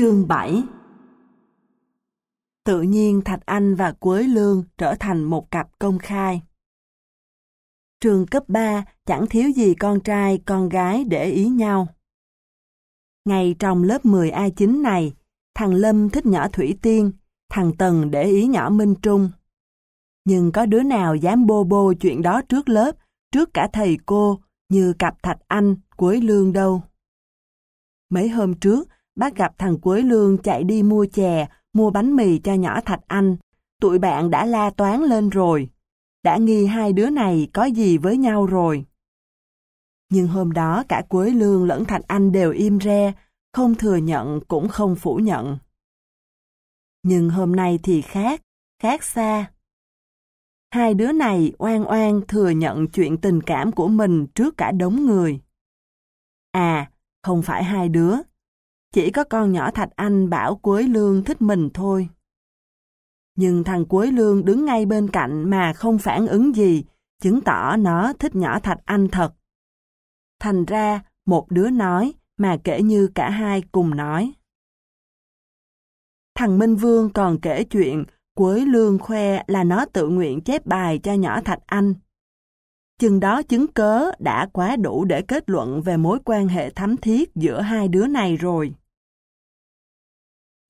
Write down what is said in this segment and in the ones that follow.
Chương 7 Tự nhiên Thạch Anh và Quế Lương trở thành một cặp công khai. Trường cấp 3 chẳng thiếu gì con trai, con gái để ý nhau. Ngày trong lớp 10A9 này, thằng Lâm thích nhỏ Thủy Tiên, thằng Tần để ý nhỏ Minh Trung. Nhưng có đứa nào dám bô bô chuyện đó trước lớp, trước cả thầy cô, như cặp Thạch Anh, Quế Lương đâu. Mấy hôm trước, bác gặp thằng Quế Lương chạy đi mua chè, mua bánh mì cho nhỏ Thạch Anh. Tụi bạn đã la toán lên rồi. Đã nghi hai đứa này có gì với nhau rồi. Nhưng hôm đó cả Quế Lương lẫn Thạch Anh đều im re, không thừa nhận cũng không phủ nhận. Nhưng hôm nay thì khác, khác xa. Hai đứa này oan oan thừa nhận chuyện tình cảm của mình trước cả đống người. À, không phải hai đứa, chỉ có con nhỏ Thạch Anh bảo Quế Lương thích mình thôi. Nhưng thằng Quế Lương đứng ngay bên cạnh mà không phản ứng gì, chứng tỏ nó thích nhỏ Thạch Anh thật. Thành ra, một đứa nói, mà kể như cả hai cùng nói. Thằng Minh Vương còn kể chuyện Quế Lương khoe là nó tự nguyện chép bài cho nhỏ Thạch Anh. Chừng đó chứng cớ đã quá đủ để kết luận về mối quan hệ thắm thiết giữa hai đứa này rồi.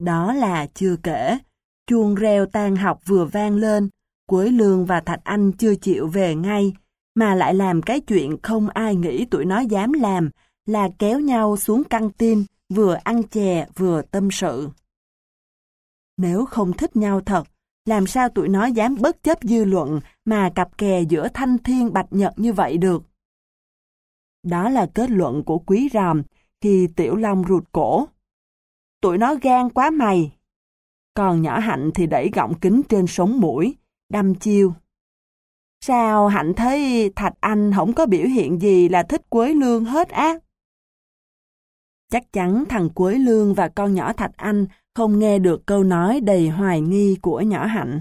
Đó là chưa kể, chuông reo tan học vừa vang lên, Quế Lương và Thạch Anh chưa chịu về ngay, mà lại làm cái chuyện không ai nghĩ tụi nó dám làm, là kéo nhau xuống căng tin, vừa ăn chè vừa tâm sự. Nếu không thích nhau thật, làm sao tụi nó dám bất chấp dư luận mà cặp kè giữa thanh thiên bạch nhật như vậy được? Đó là kết luận của quý ròm khi Tiểu Long rụt cổ. Tụi nó gan quá mày. Còn nhỏ Hạnh thì đẩy gọng kính trên sống mũi, đâm chiêu. Sao Hạnh thấy Thạch Anh không có biểu hiện gì là thích Quế Lương hết á? Chắc chắn thằng Quế Lương và con nhỏ Thạch Anh không nghe được câu nói đầy hoài nghi của nhỏ Hạnh.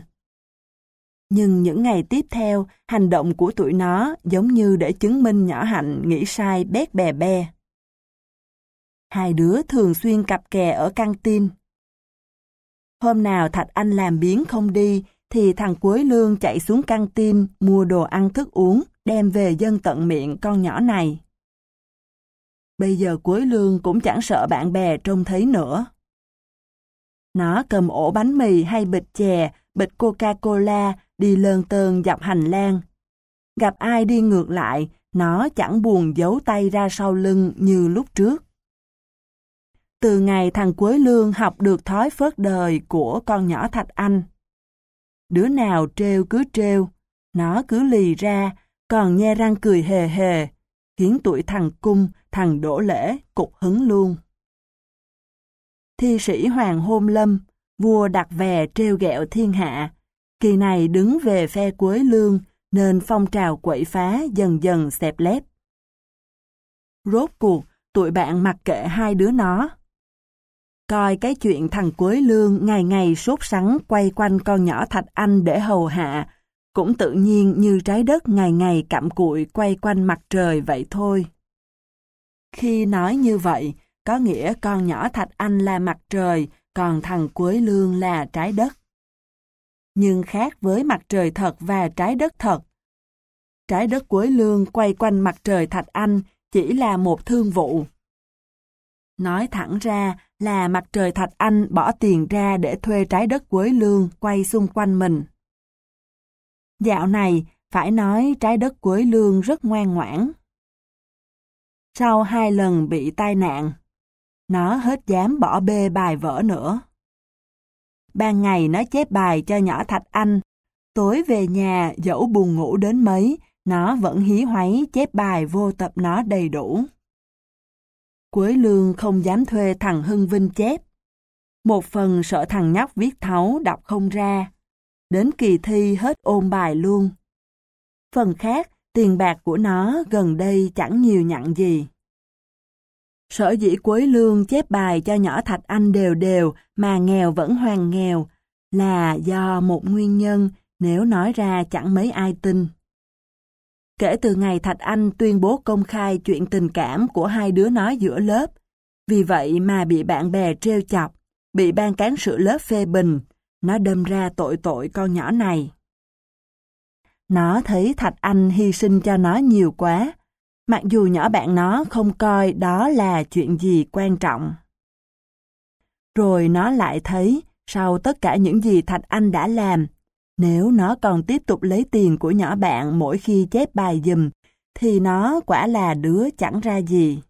Nhưng những ngày tiếp theo, hành động của tụi nó giống như để chứng minh nhỏ Hạnh nghĩ sai bét bè be. Hai đứa thường xuyên cặp kè ở căng tin. Hôm nào Thạch Anh làm biến không đi, thì thằng Quế Lương chạy xuống căng tin mua đồ ăn thức uống, đem về dân tận miệng con nhỏ này. Bây giờ Quế Lương cũng chẳng sợ bạn bè trông thấy nữa. Nó cầm ổ bánh mì hay bịch chè, bịch Coca-Cola đi lơn tơn dọc hành lang. Gặp ai đi ngược lại, nó chẳng buồn giấu tay ra sau lưng như lúc trước. Từ ngày thằng Quế Lương học được thói phớt đời của con nhỏ Thạch Anh. Đứa nào trêu cứ trêu, nó cứ lì ra, còn nhe răng cười hề hề, khiến tuổi thằng Cung, thằng Đỗ Lễ cục hứng luôn. Thi sĩ Hoàng Hôn Lâm, vua đặt vè trêu ghẹo thiên hạ, kỳ này đứng về phe Quế Lương, nên phong trào quậy phá dần dần xẹp lép. Rốt cuộc, tụi bạn mặc kệ hai đứa nó. Coi cái chuyện thằng Quế Lương ngày ngày sốt sắng quay quanh con nhỏ Thạch Anh để hầu hạ, cũng tự nhiên như trái đất ngày ngày cặm cụi quay quanh mặt trời vậy thôi. Khi nói như vậy, có nghĩa con nhỏ Thạch Anh là mặt trời, còn thằng Quế Lương là trái đất. Nhưng khác với mặt trời thật và trái đất thật. Trái đất Quế Lương quay quanh mặt trời Thạch Anh chỉ là một thương vụ. Nói thẳng ra là mặt trời Thạch Anh bỏ tiền ra để thuê trái đất Quế Lương quay xung quanh mình. Dạo này, phải nói trái đất Quế Lương rất ngoan ngoãn. Sau hai lần bị tai nạn, nó hết dám bỏ bê bài vở nữa. Ban ngày nó chép bài cho nhỏ Thạch Anh, tối về nhà dẫu buồn ngủ đến mấy, nó vẫn hí hoáy chép bài vô tập nó đầy đủ. Quế Lương không dám thuê thằng Hưng Vinh chép. Một phần sợ thằng nhóc viết thấu đọc không ra. Đến kỳ thi hết ôn bài luôn. Phần khác, tiền bạc của nó gần đây chẳng nhiều nhặn gì. Sở dĩ Quế Lương chép bài cho nhỏ Thạch Anh đều đều mà nghèo vẫn hoàn nghèo là do một nguyên nhân nếu nói ra chẳng mấy ai tin. Kể từ ngày Thạch Anh tuyên bố công khai chuyện tình cảm của hai đứa nó giữa lớp, vì vậy mà bị bạn bè trêu chọc, bị ban cán sự lớp phê bình, nó đâm ra tội tội con nhỏ này. Nó thấy Thạch Anh hy sinh cho nó nhiều quá, mặc dù nhỏ bạn nó không coi đó là chuyện gì quan trọng. Rồi nó lại thấy, sau tất cả những gì Thạch Anh đã làm, nếu nó còn tiếp tục lấy tiền của nhỏ bạn mỗi khi chép bài dùm, thì nó quả là đứa chẳng ra gì.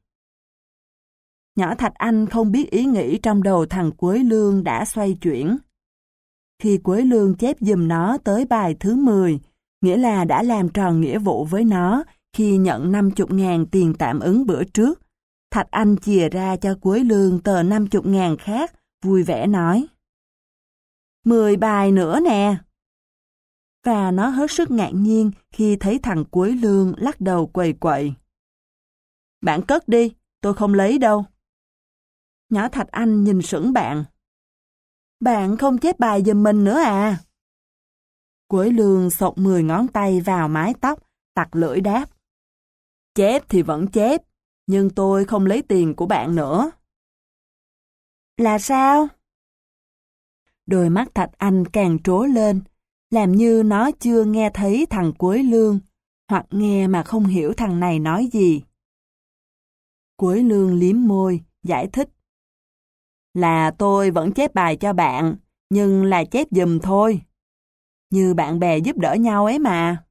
Nhỏ Thạch Anh không biết ý nghĩ trong đầu thằng Quế Lương đã xoay chuyển. Khi Quế Lương chép dùm nó tới bài thứ 10, nghĩa là đã làm tròn nghĩa vụ với nó khi nhận 50 ngàn tiền tạm ứng bữa trước. Thạch Anh chìa ra cho Quế Lương tờ 50 ngàn khác, vui vẻ nói. Mười bài nữa nè. Và nó hết sức ngạc nhiên khi thấy thằng cuối Lương lắc đầu quầy quậy. Bạn cất đi, tôi không lấy đâu. Nhỏ Thạch Anh nhìn sững bạn. Bạn không chép bài giùm mình nữa à? Quế lương sột 10 ngón tay vào mái tóc, tặc lưỡi đáp. Chép thì vẫn chép, nhưng tôi không lấy tiền của bạn nữa. Là sao? Đôi mắt Thạch Anh càng trố lên, làm như nó chưa nghe thấy thằng cuối Lương, hoặc nghe mà không hiểu thằng này nói gì. Cuối Lương liếm môi, giải thích. Là tôi vẫn chép bài cho bạn, nhưng là chép dùm thôi. Như bạn bè giúp đỡ nhau ấy mà.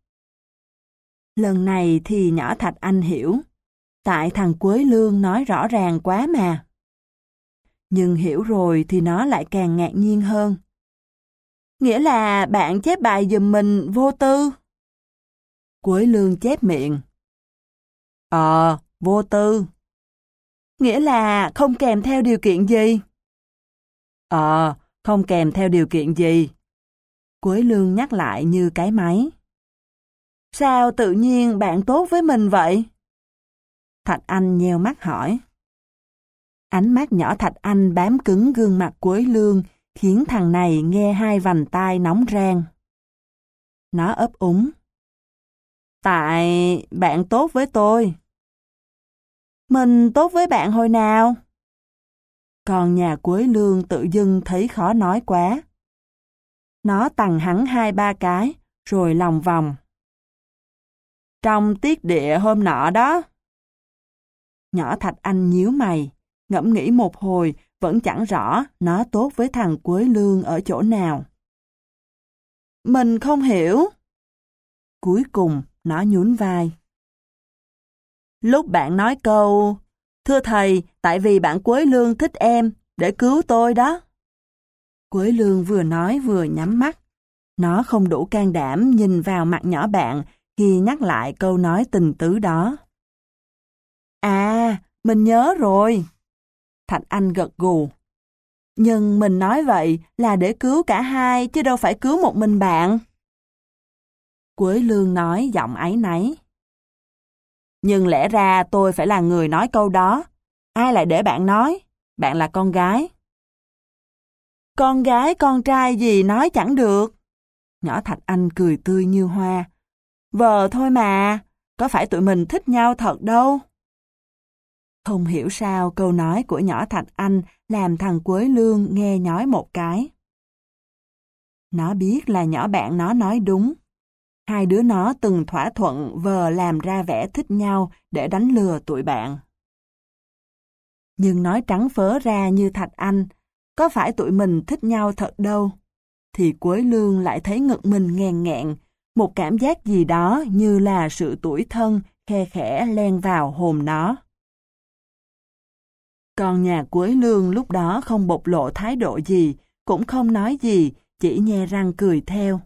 Lần này thì nhỏ Thạch Anh hiểu. Tại thằng Quế Lương nói rõ ràng quá mà. Nhưng hiểu rồi thì nó lại càng ngạc nhiên hơn. Nghĩa là bạn chép bài giùm mình vô tư. Quế Lương chép miệng. Ờ, vô tư. Nghĩa là không kèm theo điều kiện gì? Ờ, không kèm theo điều kiện gì. Quế Lương nhắc lại như cái máy. Sao tự nhiên bạn tốt với mình vậy? Thạch Anh nheo mắt hỏi. Ánh mắt nhỏ Thạch Anh bám cứng gương mặt Quế Lương khiến thằng này nghe hai vành tai nóng rang. Nó ấp úng. Tại bạn tốt với tôi. Mình tốt với bạn hồi nào? Còn nhà cuối Lương tự dưng thấy khó nói quá. Nó tằng hắn hai ba cái, rồi lòng vòng. Trong tiết địa hôm nọ đó. Nhỏ Thạch Anh nhíu mày, ngẫm nghĩ một hồi, vẫn chẳng rõ nó tốt với thằng Quế Lương ở chỗ nào. Mình không hiểu. Cuối cùng, nó nhún vai. Lúc bạn nói câu, Thưa thầy, tại vì bạn Quế Lương thích em, để cứu tôi đó. Quế Lương vừa nói vừa nhắm mắt. Nó không đủ can đảm nhìn vào mặt nhỏ bạn khi nhắc lại câu nói tình tứ đó. À, mình nhớ rồi. Thạch Anh gật gù. Nhưng mình nói vậy là để cứu cả hai chứ đâu phải cứu một mình bạn. Quế Lương nói giọng ấy nấy. Nhưng lẽ ra tôi phải là người nói câu đó. Ai lại để bạn nói? Bạn là con gái. Con gái, con trai gì nói chẳng được. Nhỏ Thạch Anh cười tươi như hoa. Vợ thôi mà, có phải tụi mình thích nhau thật đâu. Không hiểu sao câu nói của nhỏ Thạch Anh làm thằng Quế Lương nghe nhói một cái. Nó biết là nhỏ bạn nó nói đúng. Hai đứa nó từng thỏa thuận vờ làm ra vẻ thích nhau để đánh lừa tụi bạn. Nhưng nói trắng phớ ra như Thạch Anh, có phải tụi mình thích nhau thật đâu. Thì Quế Lương lại thấy ngực mình nghèn nghẹn, một cảm giác gì đó như là sự tuổi thân khe khẽ len vào hồn nó. Còn nhà cuối Lương lúc đó không bộc lộ thái độ gì, cũng không nói gì, chỉ nhe răng cười theo.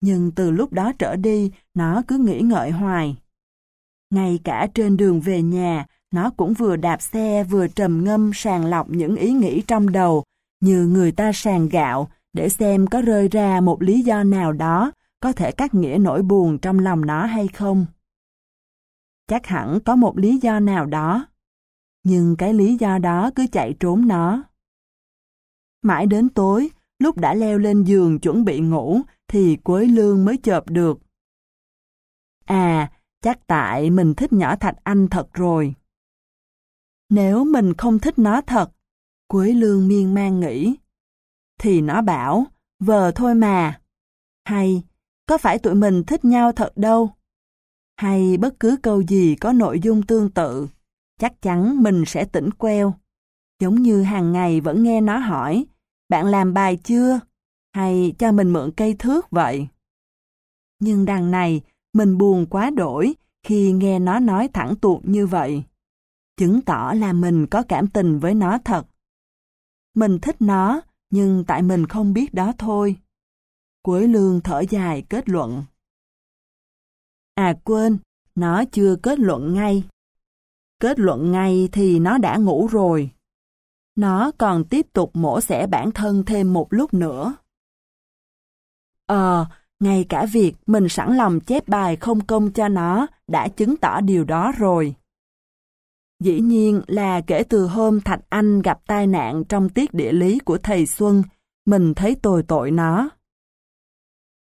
Nhưng từ lúc đó trở đi, nó cứ nghĩ ngợi hoài. Ngay cả trên đường về nhà, nó cũng vừa đạp xe vừa trầm ngâm sàng lọc những ý nghĩ trong đầu, như người ta sàng gạo, để xem có rơi ra một lý do nào đó có thể cắt nghĩa nỗi buồn trong lòng nó hay không. Chắc hẳn có một lý do nào đó, nhưng cái lý do đó cứ chạy trốn nó. Mãi đến tối, lúc đã leo lên giường chuẩn bị ngủ, thì Quế Lương mới chợp được. À, chắc tại mình thích nhỏ Thạch Anh thật rồi. Nếu mình không thích nó thật, Quế lương miên man nghĩ. Thì nó bảo, vờ thôi mà. Hay, có phải tụi mình thích nhau thật đâu? Hay bất cứ câu gì có nội dung tương tự, chắc chắn mình sẽ tỉnh queo. Giống như hàng ngày vẫn nghe nó hỏi, bạn làm bài chưa? Hay cho mình mượn cây thước vậy? Nhưng đằng này, mình buồn quá đổi khi nghe nó nói thẳng tuột như vậy. Chứng tỏ là mình có cảm tình với nó thật. Mình thích nó, nhưng tại mình không biết đó thôi. Quế lương thở dài kết luận. À quên, nó chưa kết luận ngay. Kết luận ngay thì nó đã ngủ rồi. Nó còn tiếp tục mổ xẻ bản thân thêm một lúc nữa. Ờ, ngay cả việc mình sẵn lòng chép bài không công cho nó đã chứng tỏ điều đó rồi. Dĩ nhiên là kể từ hôm Thạch Anh gặp tai nạn trong tiết địa lý của thầy Xuân, mình thấy tồi tội nó.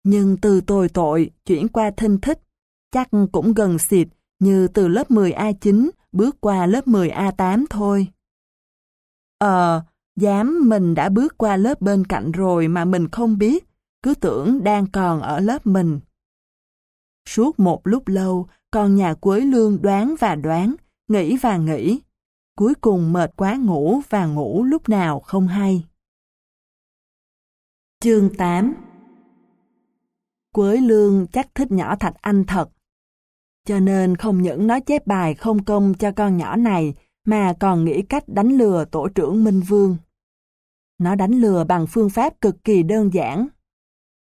Nhưng từ tồi tội chuyển qua thinh thích, chắc cũng gần xịt như từ lớp 10A9 bước qua lớp 10A8 thôi. Ờ, dám mình đã bước qua lớp bên cạnh rồi mà mình không biết, cứ tưởng đang còn ở lớp mình. Suốt một lúc lâu, con nhà Quế Lương đoán và đoán, nghĩ và nghĩ. Cuối cùng mệt quá ngủ và ngủ lúc nào không hay. Chương 8 Quế Lương chắc thích nhỏ Thạch Anh thật. Cho nên không những nó chép bài không công cho con nhỏ này, mà còn nghĩ cách đánh lừa tổ trưởng Minh Vương. Nó đánh lừa bằng phương pháp cực kỳ đơn giản.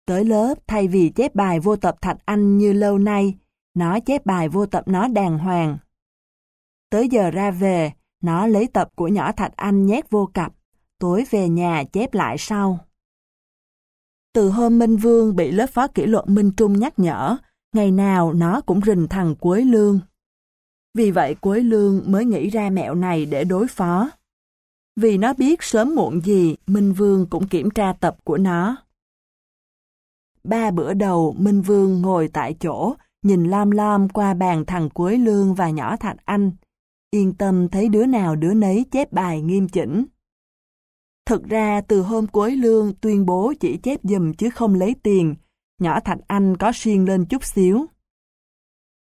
Tới lớp, thay vì chép bài vô tập Thạch Anh như lâu nay, nó chép bài vô tập nó đàng hoàng. Tới giờ ra về, nó lấy tập của nhỏ Thạch Anh nhét vô cặp, tối về nhà chép lại sau. Từ hôm Minh Vương bị lớp phó kỷ luật Minh Trung nhắc nhở, ngày nào nó cũng rình thằng Quế Lương. Vì vậy Quế Lương mới nghĩ ra mẹo này để đối phó. Vì nó biết sớm muộn gì Minh Vương cũng kiểm tra tập của nó. Ba bữa đầu Minh Vương ngồi tại chỗ, nhìn lam lam qua bàn thằng Quế Lương và nhỏ Thạch Anh. Yên tâm thấy đứa nào đứa nấy chép bài nghiêm chỉnh. Thực ra từ hôm Quế Lương tuyên bố chỉ chép dùm chứ không lấy tiền, nhỏ Thạch Anh có xiên lên chút xíu.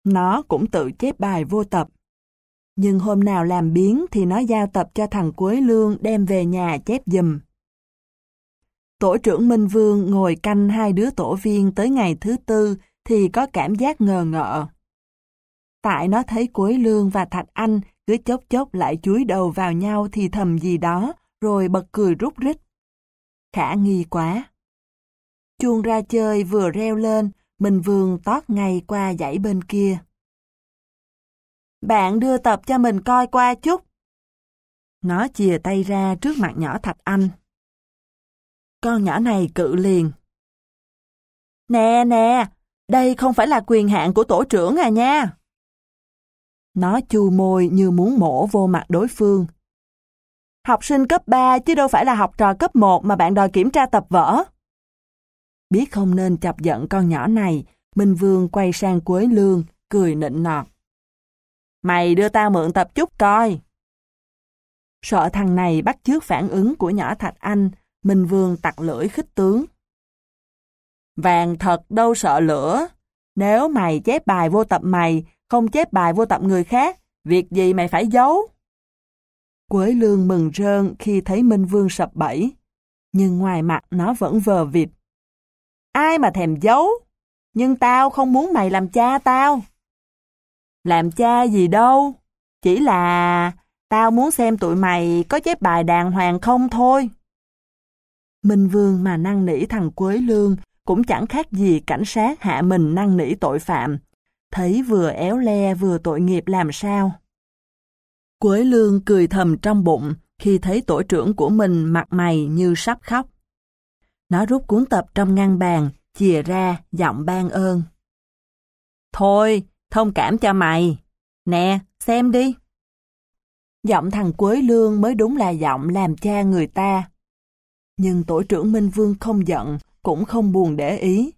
Nó cũng tự chép bài vô tập. Nhưng hôm nào làm biến thì nó giao tập cho thằng Quế Lương đem về nhà chép dùm. Tổ trưởng Minh Vương ngồi canh hai đứa tổ viên tới ngày thứ tư thì có cảm giác ngờ ngợ. Tại nó thấy Quế Lương và Thạch Anh cứ chốc chốc lại chúi đầu vào nhau thì thầm gì đó, rồi bật cười rút rít. Khả nghi quá. Chuông ra chơi vừa reo lên, mình vườn tót ngay qua dãy bên kia. Bạn đưa tập cho mình coi qua chút. Nó chìa tay ra trước mặt nhỏ Thạch Anh. Con nhỏ này cự liền. Nè nè, đây không phải là quyền hạn của tổ trưởng à nha. Nó chu môi như muốn mổ vô mặt đối phương. Học sinh cấp 3 chứ đâu phải là học trò cấp 1 mà bạn đòi kiểm tra tập vở. Biết không nên chọc giận con nhỏ này, Minh Vương quay sang Quế Lương, cười nịnh nọt. Mày đưa tao mượn tập chút coi. Sợ thằng này bắt chước phản ứng của nhỏ Thạch Anh, Minh Vương tặc lưỡi khích tướng. Vàng thật đâu sợ lửa. Nếu mày chép bài vô tập mày, không chép bài vô tập người khác, việc gì mày phải giấu? Quế Lương mừng rơn khi thấy Minh Vương sập bẫy, nhưng ngoài mặt nó vẫn vờ vịt. Ai mà thèm giấu? Nhưng tao không muốn mày làm cha tao. Làm cha gì đâu, chỉ là tao muốn xem tụi mày có chép bài đàng hoàng không thôi. Minh Vương mà năn nỉ thằng Quế Lương cũng chẳng khác gì cảnh sát hạ mình năn nỉ tội phạm. Thấy vừa éo le vừa tội nghiệp làm sao. Quế Lương cười thầm trong bụng khi thấy tổ trưởng của mình mặt mày như sắp khóc. Nó rút cuốn tập trong ngăn bàn, chìa ra, giọng ban ơn. Thôi, thông cảm cho mày. Nè, xem đi. Giọng thằng Quế Lương mới đúng là giọng làm cha người ta. Nhưng tổ trưởng Minh Vương không giận, cũng không buồn để ý.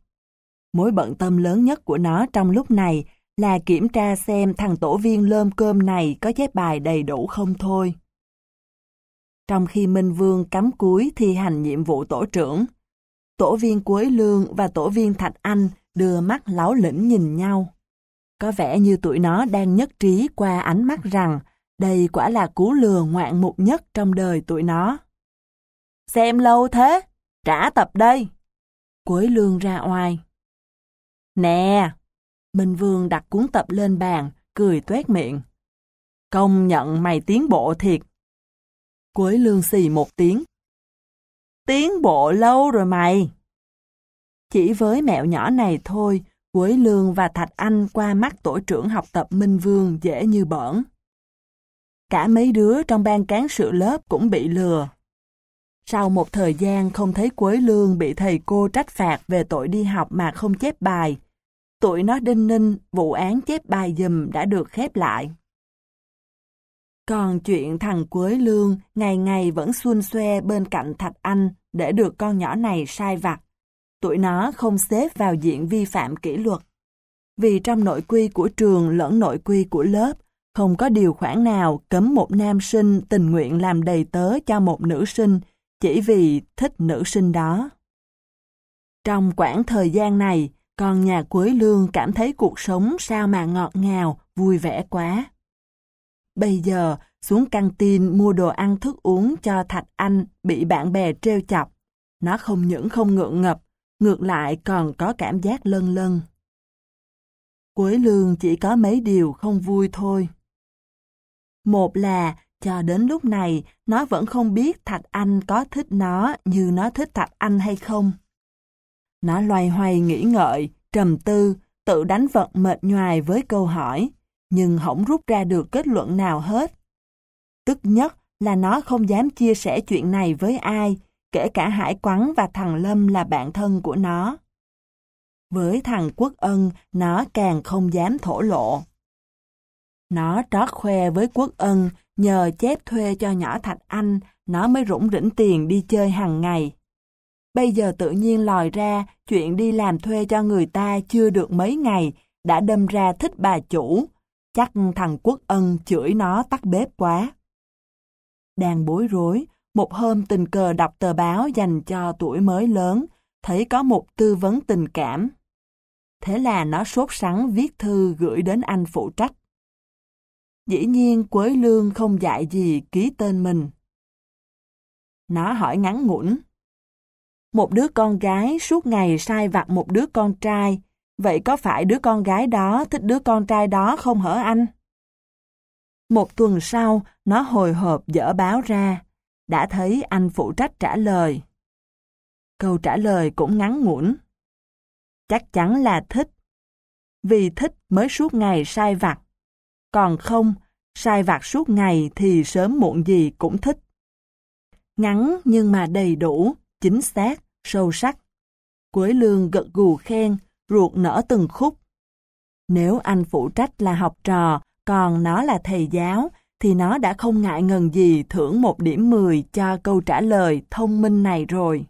Mối bận tâm lớn nhất của nó trong lúc này là kiểm tra xem thằng tổ viên lơm cơm này có chép bài đầy đủ không thôi trong khi Minh Vương cắm cúi thi hành nhiệm vụ tổ trưởng. Tổ viên Quế Lương và tổ viên Thạch Anh đưa mắt láo lĩnh nhìn nhau. Có vẻ như tụi nó đang nhất trí qua ánh mắt rằng đây quả là cú lừa ngoạn mục nhất trong đời tụi nó. Xem lâu thế, trả tập đây. Quế Lương ra oai. Nè! Minh Vương đặt cuốn tập lên bàn, cười tuét miệng. Công nhận mày tiến bộ thiệt. Quế Lương xì một tiếng. Tiến bộ lâu rồi mày. Chỉ với mẹo nhỏ này thôi, Quế Lương và Thạch Anh qua mắt tổ trưởng học tập Minh Vương dễ như bỡn. Cả mấy đứa trong ban cán sự lớp cũng bị lừa. Sau một thời gian không thấy Quế Lương bị thầy cô trách phạt về tội đi học mà không chép bài, tụi nó đinh ninh vụ án chép bài dùm đã được khép lại. Còn chuyện thằng Quế Lương ngày ngày vẫn xuân xoe bên cạnh Thạch Anh để được con nhỏ này sai vặt. Tụi nó không xếp vào diện vi phạm kỷ luật. Vì trong nội quy của trường lẫn nội quy của lớp, không có điều khoản nào cấm một nam sinh tình nguyện làm đầy tớ cho một nữ sinh chỉ vì thích nữ sinh đó. Trong quãng thời gian này, con nhà Quế Lương cảm thấy cuộc sống sao mà ngọt ngào, vui vẻ quá. Bây giờ, xuống căng tin mua đồ ăn thức uống cho Thạch Anh bị bạn bè trêu chọc. Nó không những không ngượng ngập, ngược lại còn có cảm giác lân lân. cuối Lương chỉ có mấy điều không vui thôi. Một là, cho đến lúc này, nó vẫn không biết Thạch Anh có thích nó như nó thích Thạch Anh hay không. Nó loay hoay nghĩ ngợi, trầm tư, tự đánh vật mệt nhoài với câu hỏi, nhưng không rút ra được kết luận nào hết. Tức nhất là nó không dám chia sẻ chuyện này với ai, kể cả Hải Quắn và thằng Lâm là bạn thân của nó. Với thằng Quốc Ân, nó càng không dám thổ lộ. Nó trót khoe với Quốc Ân, nhờ chép thuê cho nhỏ Thạch Anh, nó mới rủng rỉnh tiền đi chơi hàng ngày. Bây giờ tự nhiên lòi ra, chuyện đi làm thuê cho người ta chưa được mấy ngày, đã đâm ra thích bà chủ. Chắc thằng Quốc Ân chửi nó tắt bếp quá. Đang bối rối, một hôm tình cờ đọc tờ báo dành cho tuổi mới lớn, thấy có một tư vấn tình cảm. Thế là nó sốt sắng viết thư gửi đến anh phụ trách. Dĩ nhiên Quế Lương không dạy gì ký tên mình. Nó hỏi ngắn ngủn. Một đứa con gái suốt ngày sai vặt một đứa con trai, vậy có phải đứa con gái đó thích đứa con trai đó không hở anh? Một tuần sau, nó hồi hộp dở báo ra, đã thấy anh phụ trách trả lời. Câu trả lời cũng ngắn ngủn. Chắc chắn là thích. Vì thích mới suốt ngày sai vặt. Còn không, sai vặt suốt ngày thì sớm muộn gì cũng thích. Ngắn nhưng mà đầy đủ, chính xác, sâu sắc. Quế lương gật gù khen, ruột nở từng khúc. Nếu anh phụ trách là học trò, còn nó là thầy giáo, thì nó đã không ngại ngần gì thưởng một điểm 10 cho câu trả lời thông minh này rồi.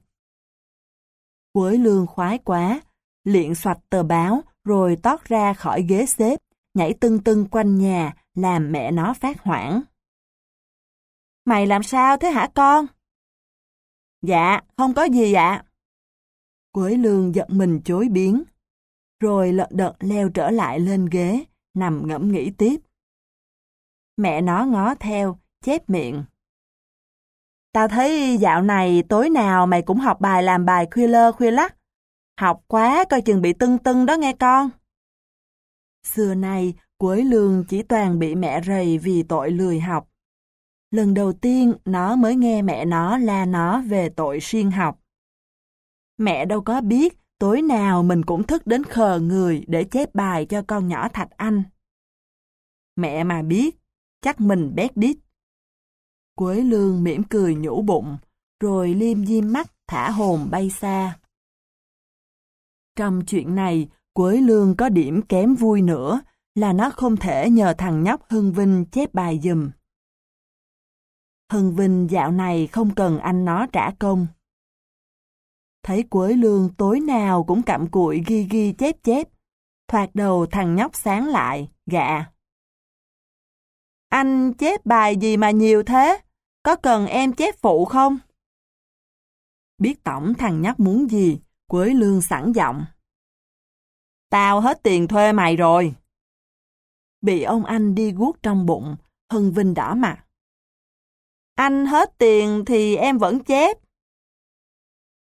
Quế lương khoái quá, liện soạch tờ báo rồi tót ra khỏi ghế xếp, nhảy tưng tưng quanh nhà, làm mẹ nó phát hoảng. Mày làm sao thế hả con? Dạ, không có gì ạ. Quế lương giận mình chối biến. Rồi lợn đợt leo trở lại lên ghế, nằm ngẫm nghĩ tiếp. Mẹ nó ngó theo, chép miệng. Tao thấy dạo này tối nào mày cũng học bài làm bài khuya lơ khuya lắc. Học quá coi chừng bị tưng tưng đó nghe con. Xưa nay, cuối Lương chỉ toàn bị mẹ rầy vì tội lười học. Lần đầu tiên nó mới nghe mẹ nó la nó về tội siêng học. Mẹ đâu có biết tối nào mình cũng thức đến khờ người để chép bài cho con nhỏ Thạch Anh. Mẹ mà biết, chắc mình bét đít. Quế Lương mỉm cười nhủ bụng, rồi liêm diêm mắt thả hồn bay xa. Trong chuyện này, Quế Lương có điểm kém vui nữa là nó không thể nhờ thằng nhóc Hưng Vinh chép bài dùm. Hưng Vinh dạo này không cần anh nó trả công. Thấy Quế Lương tối nào cũng cặm cụi ghi ghi chép chép. Thoạt đầu thằng nhóc sáng lại, gạ. Anh chép bài gì mà nhiều thế? có cần em chép phụ không? Biết tổng thằng nhóc muốn gì, Quế Lương sẵn giọng. Tao hết tiền thuê mày rồi. Bị ông anh đi guốc trong bụng, Hân Vinh đỏ mặt. Anh hết tiền thì em vẫn chép.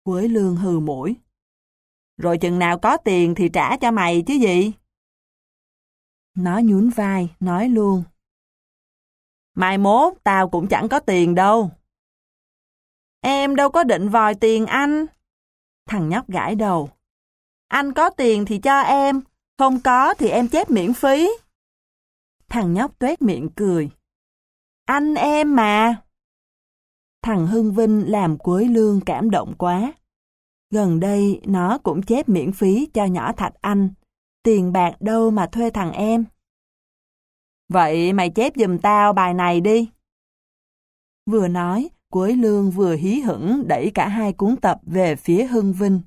Quế Lương hừ mũi. Rồi chừng nào có tiền thì trả cho mày chứ gì? Nó nhún vai, nói luôn. Mai mốt tao cũng chẳng có tiền đâu. Em đâu có định vòi tiền anh. Thằng nhóc gãi đầu. Anh có tiền thì cho em, không có thì em chép miễn phí. Thằng nhóc tuét miệng cười. Anh em mà. Thằng Hưng Vinh làm cuối lương cảm động quá. Gần đây nó cũng chép miễn phí cho nhỏ Thạch Anh. Tiền bạc đâu mà thuê thằng em. Vậy mày chép giùm tao bài này đi. Vừa nói, Quế Lương vừa hí hửng đẩy cả hai cuốn tập về phía Hưng Vinh.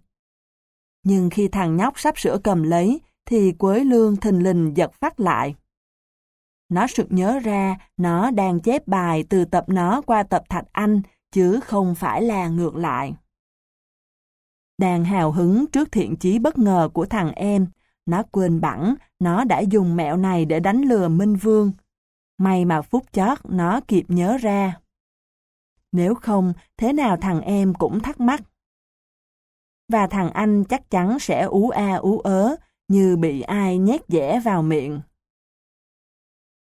Nhưng khi thằng nhóc sắp sửa cầm lấy, thì Quế Lương thình lình giật phát lại. Nó sực nhớ ra nó đang chép bài từ tập nó qua tập Thạch Anh, chứ không phải là ngược lại. Đang hào hứng trước thiện chí bất ngờ của thằng em, nó quên bẵng nó đã dùng mẹo này để đánh lừa Minh Vương. May mà phút chót nó kịp nhớ ra. Nếu không, thế nào thằng em cũng thắc mắc. Và thằng anh chắc chắn sẽ ú a ú ớ như bị ai nhét dẻ vào miệng.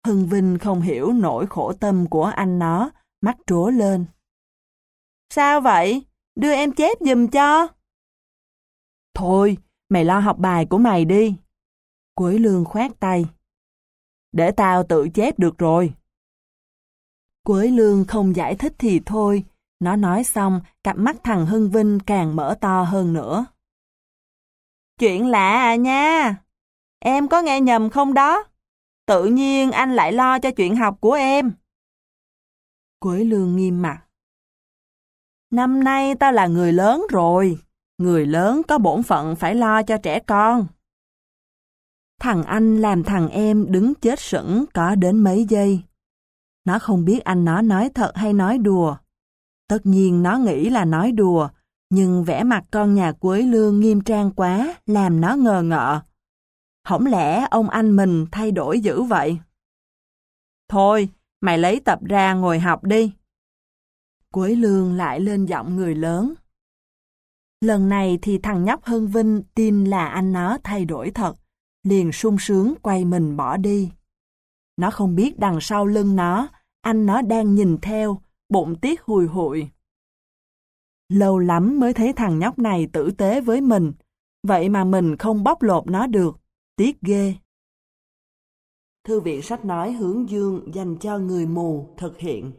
Hưng Vinh không hiểu nỗi khổ tâm của anh nó, mắt trố lên. Sao vậy? Đưa em chép giùm cho. Thôi, mày lo học bài của mày đi. Quế lương khoát tay. Để tao tự chép được rồi. Quế lương không giải thích thì thôi. Nó nói xong, cặp mắt thằng Hưng Vinh càng mở to hơn nữa. Chuyện lạ à nha. Em có nghe nhầm không đó? Tự nhiên anh lại lo cho chuyện học của em. Quế lương nghiêm mặt. Năm nay tao là người lớn rồi. Người lớn có bổn phận phải lo cho trẻ con. Thằng anh làm thằng em đứng chết sững có đến mấy giây. Nó không biết anh nó nói thật hay nói đùa. Tất nhiên nó nghĩ là nói đùa, nhưng vẻ mặt con nhà Quế Lương nghiêm trang quá, làm nó ngờ ngợ. Không lẽ ông anh mình thay đổi dữ vậy? Thôi, mày lấy tập ra ngồi học đi. Quế Lương lại lên giọng người lớn. Lần này thì thằng nhóc Hân Vinh tin là anh nó thay đổi thật, liền sung sướng quay mình bỏ đi. Nó không biết đằng sau lưng nó, anh nó đang nhìn theo, bụng tiếc hùi hụi. Lâu lắm mới thấy thằng nhóc này tử tế với mình, vậy mà mình không bóc lột nó được, tiếc ghê. Thư viện sách nói hướng dương dành cho người mù thực hiện.